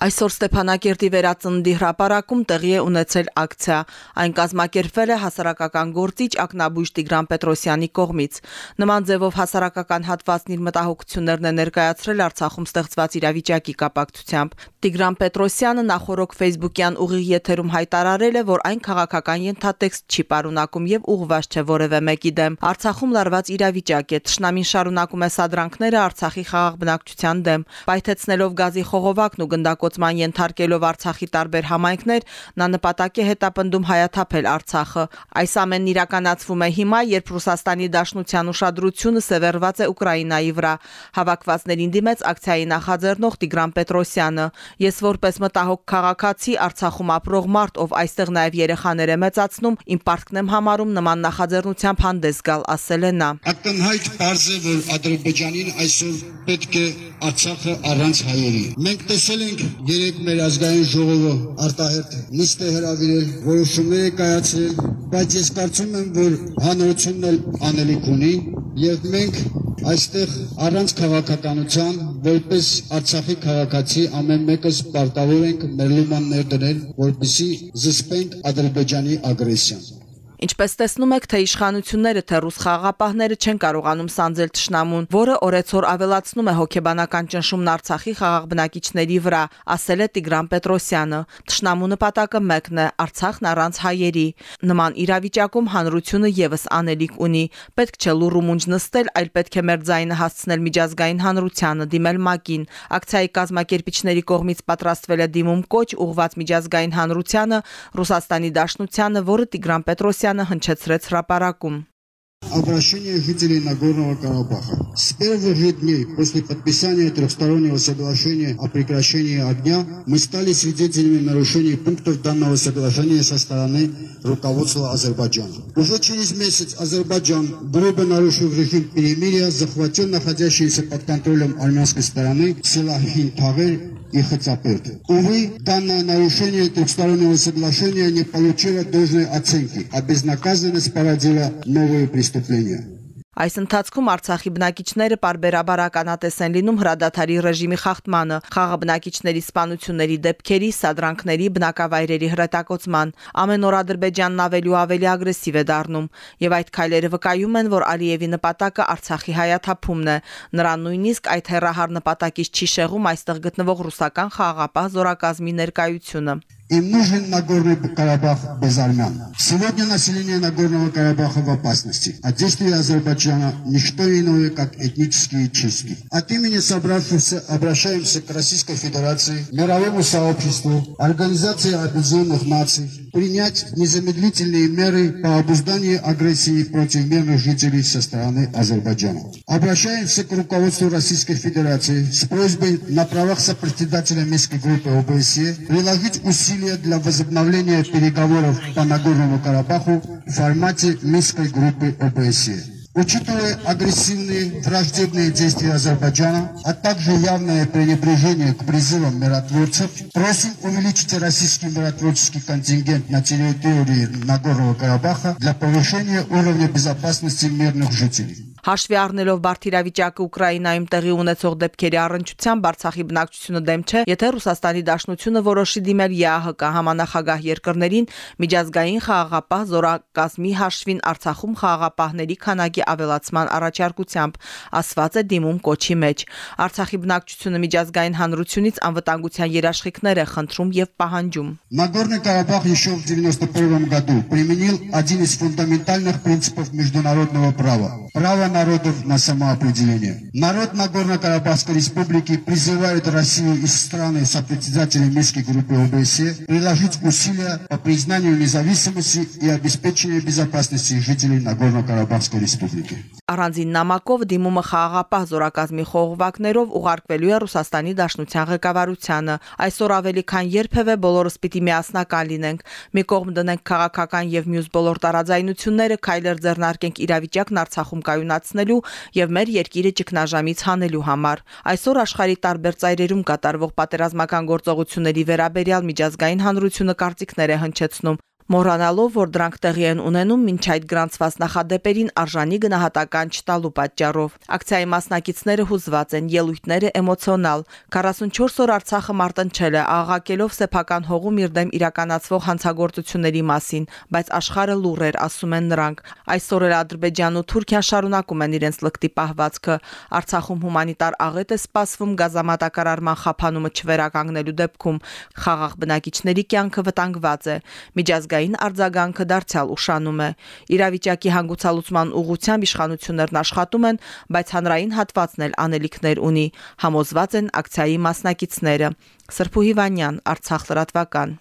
Այսօր Ստեփանակերտի վերածննդի հրապարակում տեղի է ունեցել ակցիա։ Այն կազմակերպվել է հասարակական գործիչ Ակնաբույժ Տիգրան Պետրոսյանի կողմից։ Նման ձևով հասարակական հատվածն իր մտահոգություններն է ներկայացրել Արցախում ստեղծված իրավիճակի կապակցությամբ։ Տիգրան Պետրոսյանը նախորոք Facebook-յան ուղիղ եթերում հայտարարել է, որ այն քաղաքական ենթատեքստ չի պարունակում եւ ուղղված չէ որևէ մեկի դեմ։ Արցախում լարված իրավիճակ է։ Տշնամին շարունակում է սադրանքները Արցախի խաղաղ բնակչության դեմ, պայթեցնելով գազի խողովակն ու գնդակոց կոծման ենթարկելով Արցախի տարբեր համայնքներ, նա նպատակ է հետապնդում հայաթափել Արցախը։ Այս ամենն իրականացվում է հիմա, երբ Ռուսաստանի Դաշնության ուշադրությունը սևեռված է Ուկրաինայի վրա։ Հավաքվածներին դիմեց ակցիայի նախաձեռնող Տիգրան Պետրոսյանը։ Ես որպես մտահոգ քաղաքացի Արցախում ապրող մարդ, ով այստեղ նաև երեխաներ է մեծացնում, իմ պարտքն եմ համարում նման նախաձեռնությամբ հանդես գալ, ասել է նա։ Ակնհայտ բարձ է, որ Ադրբեջանին այսօր պետք է Արցախը առանց հայերի։ Մենք տեսել ենք երեք մեր ազգային ժողովը արտահերտ նիստ է հրավիրել, որոշումներ է կայացրել, բայց ես կարծում եմ, որ հանրությունն էլ անելիք ունի եւ մենք այստեղ առանց քաղաքականության որպես Արցախի քաղաքացի ամեն մեկս պարտավոր ենք մեր լումաններ դնել, որպեսզի զսպենք Ադրբեջանի ագրեսիան։ Ինչպես տեսնում եք, թե իշխանությունները, թե ռուս խաղապահները չեն կարողանում սանձել ճշնամուն, որը օրեցօր ավելացնում է հոգեբանական ճնշումն Արցախի խաղաղ բնակիչների վրա, ասել է Տիգրան Պետրոսյանը։ Ճշնամու նպատակը մեկն է՝ Արցախն առանց հայերի։ Նման իրավիճակում հանրությունը եւս անելիք ունի։ Պետք չէ լուրու մունջ նստել, այլ պետք է մեր ձայնը հասցնել միջազգային հանրությանը, դիմել ՄԱԿ-ին։ Ակցիայի կազմակերպիչների կողմից պատրաստվել է դիմում կոչ ուղված միջազգային հանրությանը, Ռուսաստանի Դաշնությանը, որը Տիգրան Պետրոսյանը Սարգսյանը հնչեցրեց հրապարակում։ Обращение жителей Нагорного Карабаха. С первых же дней после подписания трехстороннего соглашения о прекращении огня мы стали свидетелями нарушений пунктов данного соглашения со стороны руководства Азербайджана. Уже через месяц Азербайджан, грубо нарушив режим перемирия, захватил находящиеся под контролем армянской стороны села Хинтагер и Хацапырт. Увы, данное нарушение трехстороннего соглашения не получило должной оценки, а безнаказанность породила новые преступления. Այս ընթացքում Արցախի բնակիչները parberabar ականատես են լինում հրադադարի ռեժիմի խախտմանը, խաղը բնակիչների սպանությունների դեպքերի, սադրանքների, բնակավայրերի հրետակոծման։ Ամեն օր Ադրբեջանն ավելի ու ավելի ագրեսիվ է դառնում, եւ այդ քայլերը վկայում են, որ Ալիևի նպատակը Արցախի հայաթափումն է։ Նրան նույնիսկ այդ հերահար նպատակից չի շեղում այստեղ գտնվող ռուսական խաղաղապահ զորակազմի ներկայությունը։ Им нужен Нагорный Карабах без армян. Сегодня население Нагорного Карабаха в опасности. А действия Азербайджана – ничто иное, как этнические чистки. От имени собравшихся обращаемся к Российской Федерации, мировому сообществу, Организации Объединенных Наций, принять незамедлительные меры по обузданию агрессии против мирных жителей со стороны Азербайджана. Обращаемся к руководству Российской Федерации с просьбой на правах сопредседателя Минской группы ОБСЕ приложить усилия для возобновления переговоров по Нагорному Карабаху в формате Минской группы ОБСЕ. Учитывая агрессивные враждебные действия Азербайджана, а также явное пренебрежение к призывам миротворцев, просим увеличить российский миротворческий контингент на территории Нагорного Карабаха для повышения уровня безопасности мирных жителей. Հաշվի առնելով բարդ իրավիճակը Ուկրաինայում տեղի ունեցող դեպքերի առնչությամբ Արցախի բնակչությունը դեմ չէ, եթե Ռուսաստանի Դաշնությունը որոշի դիմել ԵԱՀԿ համանախագահ երկրներին միջազգային խաղաղապահ զորակազմի հաշվին Արցախում խաղաղապահների քանակի ավելացման առաջարկությամբ, ասված է դիմում կոչի մեջ։ Արցախի բնակչությունը միջազգային հանրությունից անվտանգության երաշխիքներ է խնդրում եւ պահանջում։ Нагорный Карабах еще в 91 году применил один из фундаментальных принципов международного права. Право на народов на самоопределение. Народ Нагорно-Карабахской республики призывает Россию и страны сопредседателей Минской группы ОБСЕ приложить усилия по признанию независимости и обеспечению безопасности жителей Нагорно-Карабахской республики. Առանձին նամակով դիմումը խաղաղապահ զորակազմի խողովակներով ուղարկվելու է Ռուսաստանի Դաշնության ղեկավարությանը։ Այսօր ավելի քան երբևէ բոլորս պիտի միասնական լինենք։ Մի կողմ դնենք քաղաքական եւ մյուս բոլոր տարաձայնությունները, քայլեր ձեռնարկենք իրավիճակն Արցախում կայունացնելու եւ մեր երկիրը ճգնաժամից հանելու համար։ Այսօր աշխարհի տարբեր ծայրերում կատարվող պատերազմական գործողությունների վերաբերյալ միջազգային հանրությունը կարծիքներ է հնչեցնում մոռանալով, որ դրանք տեղի են ունենում ոչ այդ գրանցված նախադեպերին արժանի գնահատական չտալու պատճառով։ Ակցիայի մասնակիցները հուզված են, ելույթները էմոցիոնալ։ 44 օր Արցախը մարտնչել է, աղաղակելով սեփական հողում իր դեմ իրականացվող հանցագործությունների մասին, բայց աշխարհը լուր էր, ասում են նրանք։ Այսօր էլ Ադրբեջանն ու Թուրքիան շարունակում են իրենց լկտի պահվածքը։ Արցախում հումանիտար աղետ է սպասվում գազամատակարարման խափանումը չվերականգնելու դեպքում խաղաղ բնակիչների կյանքը վտանգված է։ Միջազգային արձագանքը դարձյալ ուշանում է։ Իրավիճակի հանգուցալուծման ուղղությամբ իշխանություններն աշխատում են, բայց հանրային հատվածն էլ անելիքներ ունի, համոզված են ակցիայի մասնակիցները։ Սրփու Հիվանյան, Արցախ լրատվական։